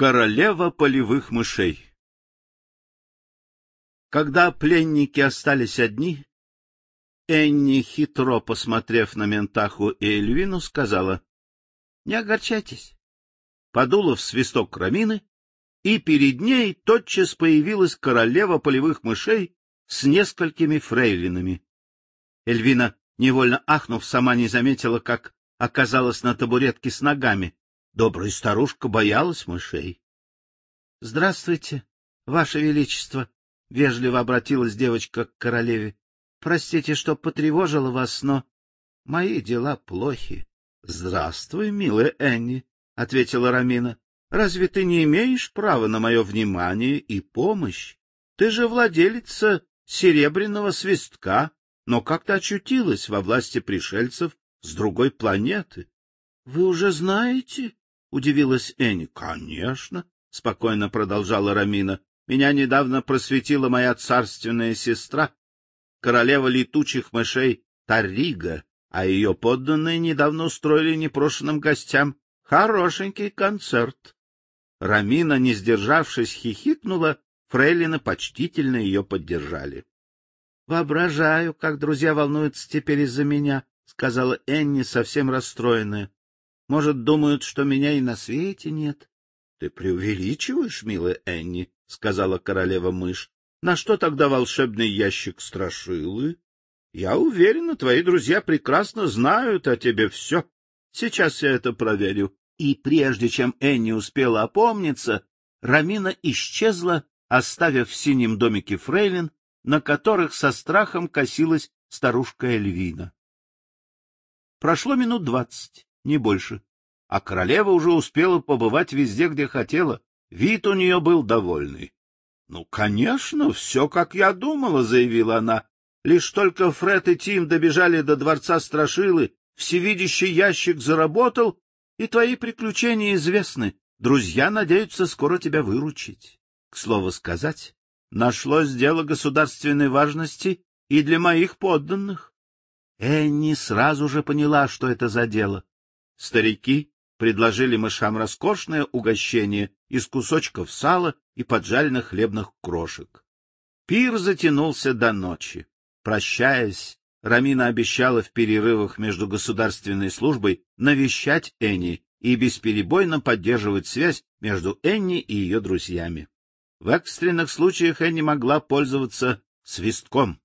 Королева полевых мышей Когда пленники остались одни, Энни, хитро посмотрев на Ментаху и Эльвину, сказала, — Не огорчайтесь. Подула в свисток Рамины, и перед ней тотчас появилась королева полевых мышей с несколькими фрейлинами. Эльвина, невольно ахнув, сама не заметила, как оказалась на табуретке с ногами. Добрая старушка боялась мышей. — Здравствуйте, Ваше Величество! — вежливо обратилась девочка к королеве. — Простите, что потревожила вас, но мои дела плохи. — Здравствуй, милая Энни, — ответила Рамина. — Разве ты не имеешь права на мое внимание и помощь? Ты же владелица серебряного свистка, но как-то очутилась во власти пришельцев с другой планеты. — Вы уже знаете? — удивилась Энни. — Конечно, — спокойно продолжала Рамина. — Меня недавно просветила моя царственная сестра, королева летучих мышей Тарига, а ее подданные недавно устроили непрошенным гостям хорошенький концерт. Рамина, не сдержавшись, хихикнула, фрейлины почтительно ее поддержали. — Воображаю, как друзья волнуются теперь из-за меня, — сказала Энни, совсем расстроенная. Может, думают, что меня и на свете нет? — Ты преувеличиваешь, милая Энни, — сказала королева-мышь. — На что тогда волшебный ящик страшилы? Я уверена, твои друзья прекрасно знают о тебе все. Сейчас я это проверю. И прежде чем Энни успела опомниться, Рамина исчезла, оставив в синем домике фрейлин, на которых со страхом косилась старушка Эльвина. Прошло минут двадцать не больше. А королева уже успела побывать везде, где хотела. Вид у нее был довольный. — Ну, конечно, все, как я думала, — заявила она. Лишь только Фред и Тим добежали до дворца Страшилы, всевидящий ящик заработал, и твои приключения известны. Друзья надеются скоро тебя выручить. К слову сказать, нашлось дело государственной важности и для моих подданных. Энни сразу же поняла, что это за дело. Старики предложили мышам роскошное угощение из кусочков сала и поджаренных хлебных крошек. Пир затянулся до ночи. Прощаясь, Рамина обещала в перерывах между государственной службой навещать Энни и бесперебойно поддерживать связь между Энни и ее друзьями. В экстренных случаях Энни могла пользоваться свистком.